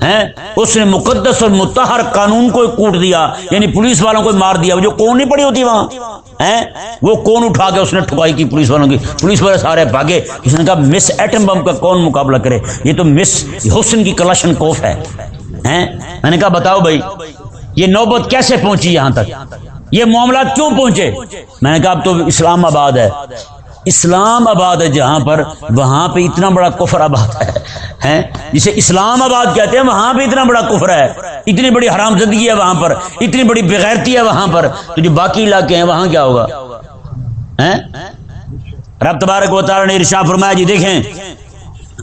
[SPEAKER 1] ہیں؟ اس نے مقدس اور متحر قانون کو کوٹ دیا یعنی پولیس والوں کو مار دیا، جو کون نہیں پڑی ہوتی وہاں۔ وہ کون اٹھا کے اس نے ٹھکائی کی پولیس والوں کی؟ پولیس والے سارے بھاگے اس نے کہا مس ایٹم بم کا کون مقابلہ کرے؟ یہ تو مس حسن کی کلاشن کوف ہے میں نے کہا بتاؤ بھائی، یہ نوبت کیسے پہنچی یہاں تک؟ یہ معاملات کیوں پہنچے؟ میں نے کہا اب تو اسلام آباد ہے۔ اسلام آباد ہے جہاں پر، وہاں پہ اتنا بڑا کفر آباد ہے جسے اسلام آباد کہتے ہیں، وہاں پہ اتنا بڑا کفر ہے، اتنی بڑی حرام زندگی ہے وہاں پر، اتنی بڑی بغیرتی ہے وہاں پر، تو جو باقی علاقے ہیں، وہاں کیا ہوگا؟ رب تبارک و تعالی نے ارشا فرمایا جی دیکھیں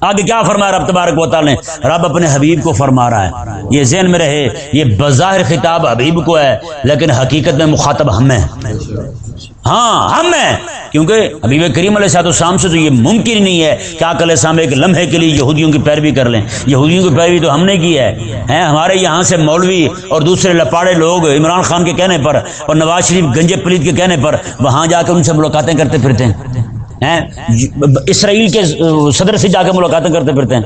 [SPEAKER 1] آگے کیا فرمایا رب تبارک و تعالی نے، رب اپنے حبیب کو فرما رہا ہے۔ یہ ذہن میں رہے، یہ بظاہر خطاب حبیب کو ہے، لیکن حقیقت میں مخاطب ہم ہیں۔ ہاں ہم ہیں۔ کیونکہ حبیب کریم علیہ صاحب السلام سے تو یہ ممکن نہیں ہے کہ آکل السلام ایک لمحے کے لیے یہودیوں کی پیروی کر لیں۔ یہودیوں کی پیروی تو ہم نے کی ہے۔ ہمارے یہاں سے مولوی اور دوسرے لپاڑے لوگ عمران خان کے کہنے پر اور نواز شریف گنجے پلیت کے کہنے پر، وہاں جا کے ان سے ملاقاتیں کرتے پھرتے ہیں۔ اسرائیل کے صدر سے جا کے ملاقاتیں کرتے پھرتے ہیں۔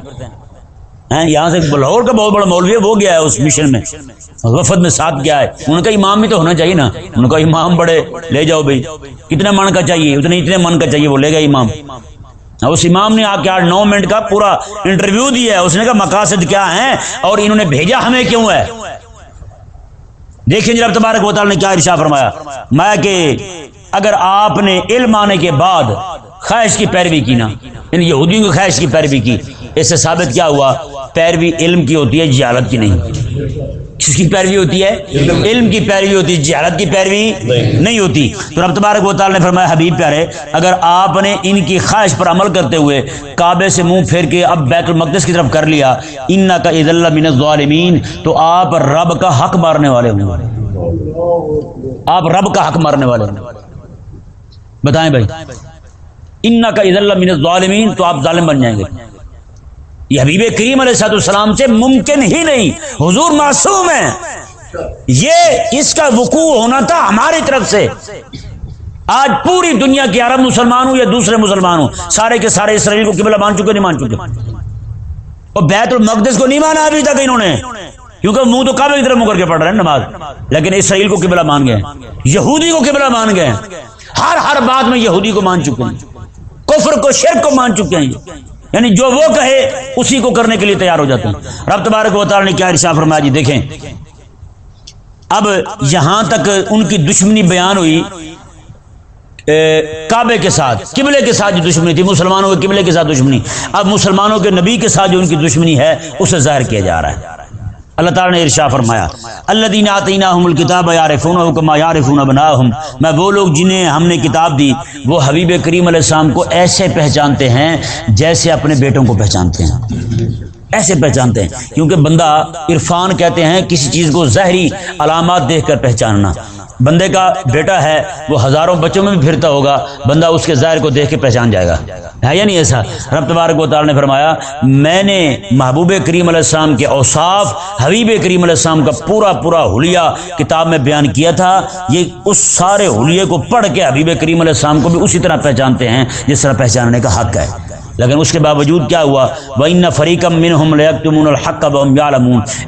[SPEAKER 1] یہاں سے لاہور کا بہت بڑا مولوی ہے، وہ گیا ہے اس مشن میں۔ وفد میں ساتھ گیا ہے۔ ان کا امام بھی تو ہونا چاہیے نا۔ ان کا امام بڑے لے جاؤ بھائی۔ کتنے من کا چاہیے؟ اتنے اتنے من کا چاہیے، وہ لے گا امام۔ اس امام نے آ کے آٹھ نو منٹ کا پورا انٹرویو دیا ہے۔ اس نے کہا، مقاصد کیا ہیں؟ اور انہوں نے بھیجا ہمیں کیوں ہے؟ دیکھیں جب تبارک و تعالی نے کیا ارشا فرمایا۔ میں کہ اگر آپ نے علم آنے کے بعد خواہش کی پیروی کی نا۔ ان یہودیوں کی خواہش کی پیروی کی۔ اس سے ثابت کیا ہوا، پیروی علم کی ہوتی ہے، جہالت کی نہیں۔ کس کی پیروی ہوتی ہے؟ علم کی پیروی ہوتی ہے، جہالت کی پیروی نہیں ہوتی۔ تو رب تبارک و تعالی نے فرمایا، حبیب پیارے، اگر آپ نے ان کی خواہش پر عمل کرتے ہوئے کعبے سے منہ پھیر کے اب بیت المقدس کی طرف کر لیا ان کا عید اللہ من الظالمین، تو آپ رب کا حق مارنے والے ہوں۔ آپ رب کا حق مارنے والے ہوں۔ بتائیں بھائی۔ ان کا عید اللہ من الظالمین، تو آپ ظالم بن جائیں گے۔ یہ حبیب کریم علیہ صاحب السلام سے ممکن ہی نہیں۔ حضور معصوم ہے یہ اس کا وقوع ہونا تھا ہماری طرف سے۔ آج پوری دنیا کے عرب مسلمان ہوں یا دوسرے مسلمان ہوں، سارے کے سارے اسرائیل کو قبلہ مان چکے، نہیں مان چکے۔ اور بیت المقدس کو نہیں مانا ابھی تک انہوں نے، کیونکہ منہ تو کعبے کی طرف مکر کے پڑھ رہے ہیں نماز۔ لیکن اسرائیل کو قبلہ مان گئے، یہودی کو قبلہ مان گئے۔ ہر ہر بات میں یہودی کو مان چکے ہیں۔ کفر کو شرک کو مان چکے ہیں یعنی جو وہ کہے، اسی کو کرنے کے لیے تیار ہو جاتے ہیں۔ رب تبارک و تعالی نے کیا ارشاد فرمایا؟ جی دیکھیں۔ اب یہاں تک ان کی دشمنی بیان ہوئی کعبے کے ساتھ، قبلے کے ساتھ جو دشمنی تھی، مسلمانوں کے قبلے کے ساتھ دشمنی۔ اب مسلمانوں کے نبی کے ساتھ جو ان کی دشمنی ہے، اسے ظاہر کیا جا رہا ہے۔ اللہ تعالیٰ نے ارشا فرمایا اللہ دین آتینہ الکتاب یارفون حکم یارفون بنا میں وہ لوگ جنہیں ہم نے کتاب دی، وہ حبیب کریم علیہ السلام کو ایسے پہچانتے ہیں جیسے اپنے بیٹوں کو پہچانتے ہیں۔ ایسے پہچانتے ہیں، کیونکہ بندہ عرفان کہتے ہیں، کسی چیز کو زہری علامات دیکھ کر پہچاننا۔ بندے کا بیٹا ہے، وہ ہزاروں بچوں میں بھی پھرتا ہوگا، بندہ اس کے ظاہر کو دیکھ کے پہچان جائے گا۔ ہے یا نہیں ایسا؟ رب تبارک و تعالی نے فرمایا، میں نے محبوب کریم علیہ السلام کے اوصاف، حبیب کریم علیہ السلام کا پورا پورا حلیہ کتاب میں بیان کیا تھا۔ یہ اس سارے حلیے کو پڑھ کے حبیب کریم علیہ السلام کو بھی اسی طرح پہچانتے ہیں، جس طرح پہچاننے کا حق ہے۔ لیکن اس کے باوجود کیا ہوا؟ وہ ان فریقم من الحق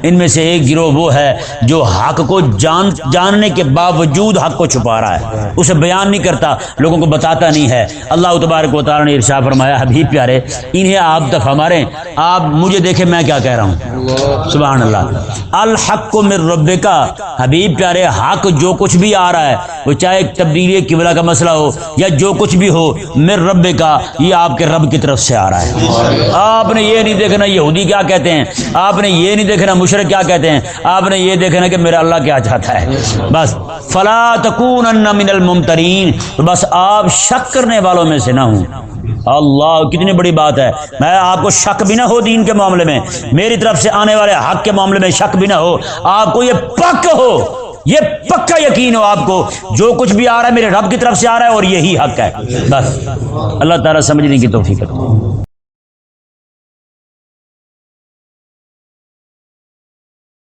[SPEAKER 1] ان میں سے ایک گروہ وہ ہے جو حق کو جان جاننے کے باوجود حق کو چھپا رہا ہے۔ اسے بیان نہیں کرتا، لوگوں کو بتاتا نہیں ہے۔ اللہ تبارک و تعالیٰ نے ارشا فرمایا، حبیب پیارے، انہیں آپ تک ہمارے آپ مجھے دیکھیں میں کیا کہہ رہا ہوں۔ سبحان اللہ۔ الحق کو رب کا حبیب پیارے، حق جو کچھ بھی آ رہا ہے، وہ چاہے تبدیلی قبلہ کا مسئلہ ہو، یا جو کچھ بھی ہو مر رب کا یہ آپ کے رب کی طرف سے آ رہا ہے۔ آپ نے یہ نہیں دیکھنا یہودی کیا کہتے ہیں، آپ نے یہ نہیں دیکھنا مشرق کیا کہتے ہیں، آپ نے یہ دیکھنا کہ میرا اللہ کیا چاہتا ہے۔ بس، فلا تکون من الممترین۔ بس آپ شک کرنے والوں میں سے نہ ہوں۔ اللہ، کتنی بڑی بات ہے۔ میں آپ کو شک بھی نہ ہو دین کے معاملے میں۔ میری طرف سے آنے والے حق کے معاملے میں شک بھی نہ ہو۔ آپ کو یہ پک ہو۔ یہ پکا یقین ہو آپ کو۔ جو کچھ بھی آ رہا ہے میرے رب کی طرف سے آ رہا ہے اور یہی حق ہے۔ بس۔ اللہ تعالیٰ سمجھنے کی توفیق